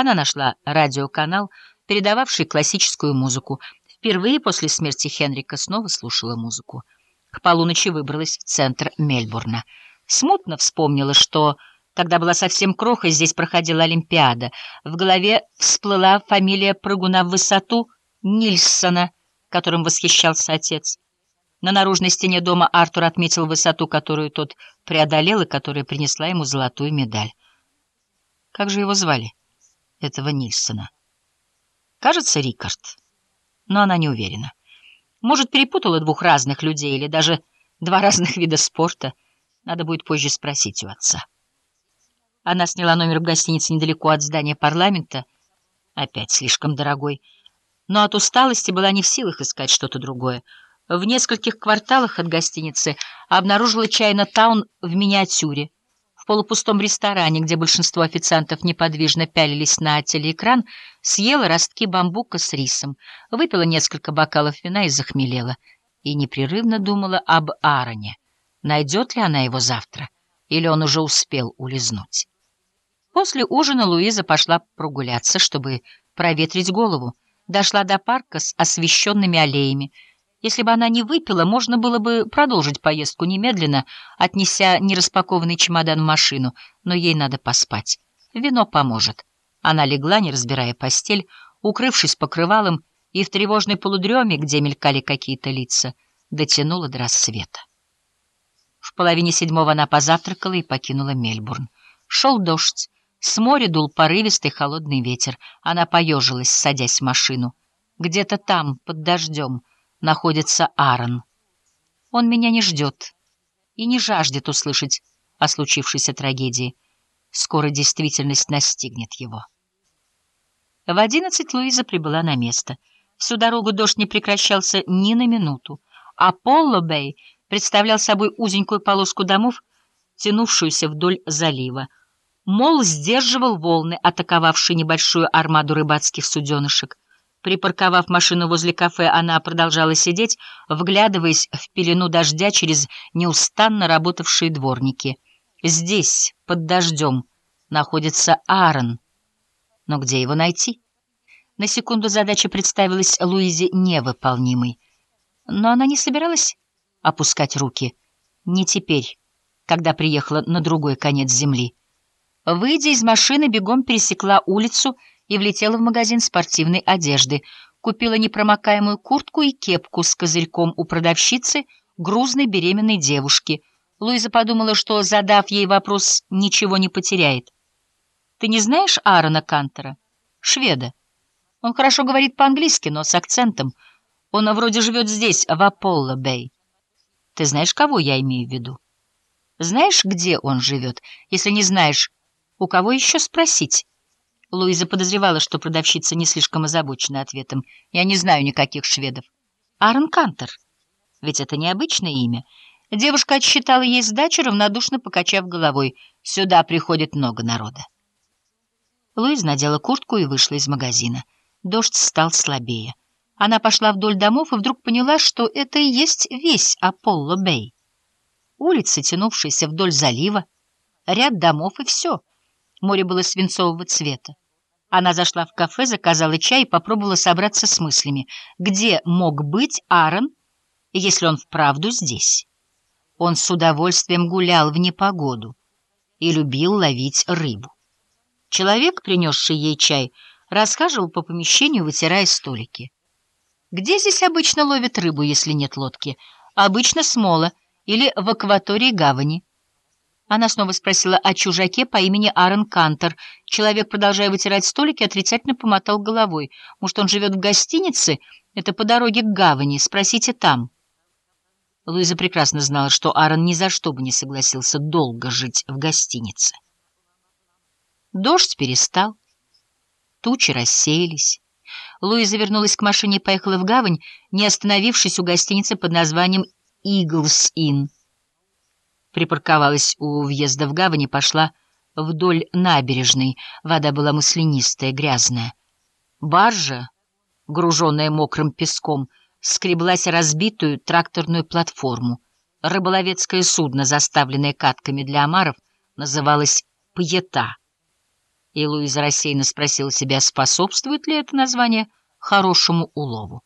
Она нашла радиоканал, передававший классическую музыку. Впервые после смерти Хенрика снова слушала музыку. К полуночи выбралась в центр Мельбурна. Смутно вспомнила, что, когда была совсем крохой, здесь проходила Олимпиада. В голове всплыла фамилия прыгуна в высоту Нильсона, которым восхищался отец. На наружной стене дома Артур отметил высоту, которую тот преодолел и которая принесла ему золотую медаль. Как же его звали, этого Нильсона? Кажется, Рикард, но она не уверена. Может, перепутала двух разных людей или даже два разных вида спорта. Надо будет позже спросить у отца. Она сняла номер в гостинице недалеко от здания парламента, опять слишком дорогой, но от усталости была не в силах искать что-то другое. В нескольких кварталах от гостиницы обнаружила Чайна-таун в миниатюре. Полупустом ресторане, где большинство официантов неподвижно пялились на телеэкран, съела ростки бамбука с рисом, выпила несколько бокалов вина и захмелела. И непрерывно думала об Аароне. Найдет ли она его завтра? Или он уже успел улизнуть? После ужина Луиза пошла прогуляться, чтобы проветрить голову. Дошла до парка с освещенными аллеями. Если бы она не выпила, можно было бы продолжить поездку немедленно, отнеся нераспакованный чемодан в машину, но ей надо поспать. Вино поможет. Она легла, не разбирая постель, укрывшись покрывалом, и в тревожной полудреме, где мелькали какие-то лица, дотянула до рассвета. В половине седьмого она позавтракала и покинула Мельбурн. Шел дождь. С моря дул порывистый холодный ветер. Она поежилась, садясь в машину. Где-то там, под дождем, находится Аарон. Он меня не ждет и не жаждет услышать о случившейся трагедии. Скоро действительность настигнет его. В одиннадцать Луиза прибыла на место. Всю дорогу дождь не прекращался ни на минуту. Аполло-Бэй представлял собой узенькую полоску домов, тянувшуюся вдоль залива. Мол сдерживал волны, атаковавшие небольшую армаду рыбацких суденышек. Припарковав машину возле кафе, она продолжала сидеть, вглядываясь в пелену дождя через неустанно работавшие дворники. Здесь, под дождем, находится Аарон. Но где его найти? На секунду задача представилась Луизе невыполнимой. Но она не собиралась опускать руки. Не теперь, когда приехала на другой конец земли. Выйдя из машины, бегом пересекла улицу и влетела в магазин спортивной одежды. Купила непромокаемую куртку и кепку с козырьком у продавщицы, грузной беременной девушки. Луиза подумала, что, задав ей вопрос, ничего не потеряет. «Ты не знаешь Аарона Кантера? Шведа. Он хорошо говорит по-английски, но с акцентом. Он вроде живет здесь, в Аполло-Бэй. Ты знаешь, кого я имею в виду? Знаешь, где он живет? Если не знаешь, у кого еще спросить? Луиза подозревала, что продавщица не слишком озабочена ответом. Я не знаю никаких шведов. Аарон Кантер. Ведь это необычное имя. Девушка отсчитала ей сдачу, равнодушно покачав головой. Сюда приходит много народа. Луиза надела куртку и вышла из магазина. Дождь стал слабее. Она пошла вдоль домов и вдруг поняла, что это и есть весь Аполло-Бэй. Улицы, тянувшиеся вдоль залива, ряд домов и все — Море было свинцового цвета. Она зашла в кафе, заказала чай и попробовала собраться с мыслями. Где мог быть Аарон, если он вправду здесь? Он с удовольствием гулял в непогоду и любил ловить рыбу. Человек, принесший ей чай, расхаживал по помещению, вытирая столики. Где здесь обычно ловят рыбу, если нет лодки? Обычно смола или в акватории гавани. Она снова спросила о чужаке по имени Аарон Кантер. Человек, продолжая вытирать столики, отрицательно помотал головой. Может, он живет в гостинице? Это по дороге к гавани. Спросите там. Луиза прекрасно знала, что Аарон ни за что бы не согласился долго жить в гостинице. Дождь перестал. Тучи рассеялись. Луиза вернулась к машине и поехала в гавань, не остановившись у гостиницы под названием «Иглс Инн» припарковалась у въезда в гавань и пошла вдоль набережной. Вода была маслянистая, грязная. Баржа, груженная мокрым песком, скреблась разбитую тракторную платформу. Рыболовецкое судно, заставленное катками для омаров, называлось «Пьета». И Луиза рассеянно спросила себя, способствует ли это название хорошему улову.